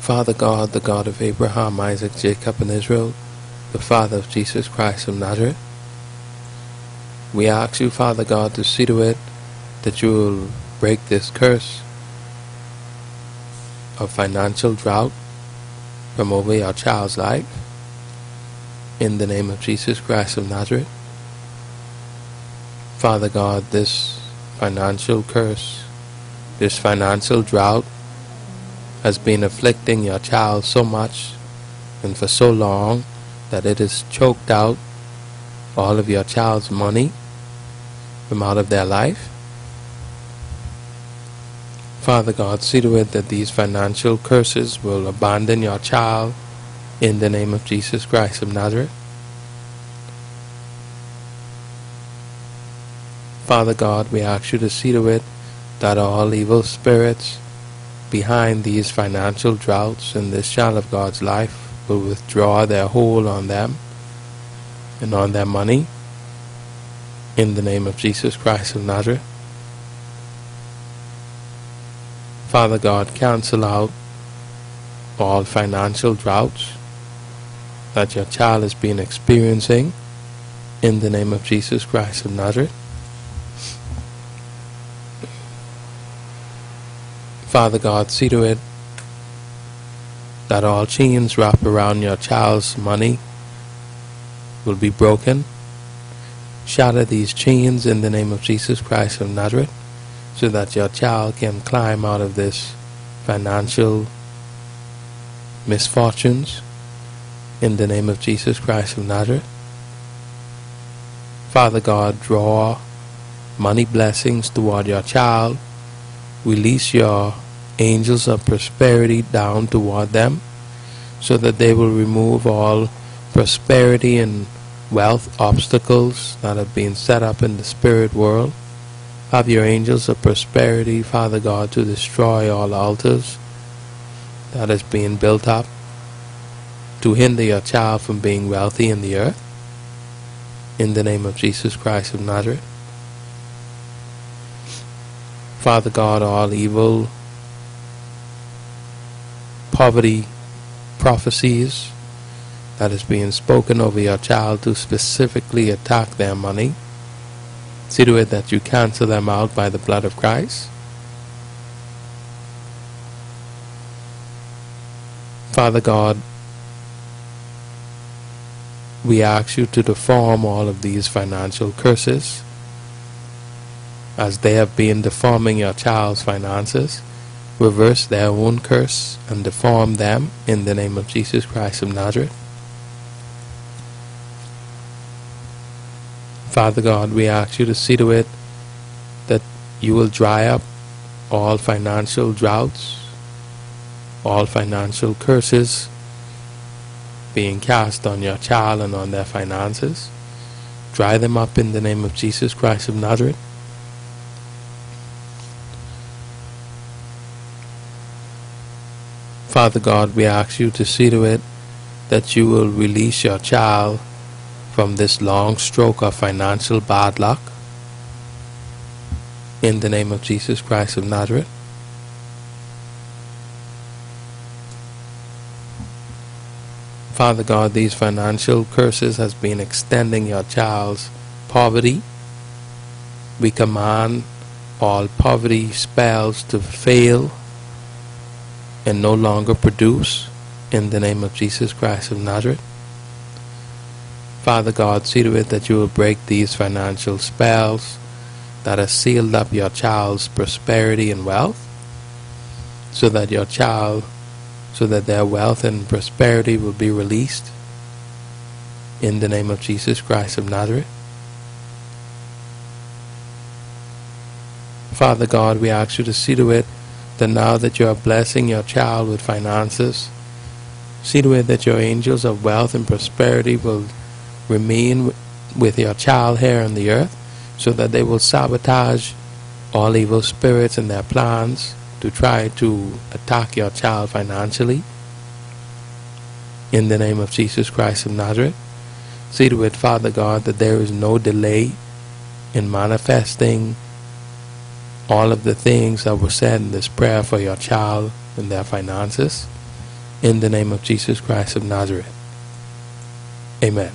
Father God, the God of Abraham, Isaac, Jacob, and Israel, the Father of Jesus Christ of Nazareth, we ask you, Father God, to see to it that you will break this curse of financial drought from over your child's life. In the name of Jesus Christ of Nazareth. Father God, this financial curse, this financial drought has been afflicting your child so much and for so long that it has choked out all of your child's money from out of their life. Father God, see to it that these financial curses will abandon your child in the name of Jesus Christ of Nazareth. Father God, we ask you to see to it that all evil spirits behind these financial droughts in this child of God's life will withdraw their hold on them and on their money in the name of Jesus Christ of Nazareth. Father God, cancel out all financial droughts that your child has been experiencing in the name of Jesus Christ of Nazareth. Father God, see to it that all chains wrapped around your child's money will be broken. Shatter these chains in the name of Jesus Christ of Nazareth so that your child can climb out of this financial misfortunes in the name of Jesus Christ of Nazareth. Father God, draw money blessings toward your child. Release your angels of prosperity down toward them so that they will remove all prosperity and wealth obstacles that have been set up in the spirit world have your angels of prosperity, Father God, to destroy all altars that is being built up to hinder your child from being wealthy in the earth. In the name of Jesus Christ of Nazareth. Father God, all evil, poverty prophecies that is being spoken over your child to specifically attack their money See to it that you cancel them out by the blood of Christ. Father God, we ask you to deform all of these financial curses as they have been deforming your child's finances. Reverse their own curse and deform them in the name of Jesus Christ of Nazareth. Father God, we ask you to see to it that you will dry up all financial droughts, all financial curses being cast on your child and on their finances. Dry them up in the name of Jesus Christ of Nazareth. Father God, we ask you to see to it that you will release your child from this long stroke of financial bad luck in the name of Jesus Christ of Nazareth. Father God, these financial curses has been extending your child's poverty. We command all poverty spells to fail and no longer produce in the name of Jesus Christ of Nazareth. Father God, see to it that you will break these financial spells that have sealed up your child's prosperity and wealth, so that your child, so that their wealth and prosperity will be released in the name of Jesus Christ of Nazareth. Father God, we ask you to see to it that now that you are blessing your child with finances, see to it that your angels of wealth and prosperity will remain with your child here on the earth so that they will sabotage all evil spirits and their plans to try to attack your child financially. In the name of Jesus Christ of Nazareth, see to it, Father God, that there is no delay in manifesting all of the things that were said in this prayer for your child and their finances. in the name of Jesus Christ of Nazareth. Amen.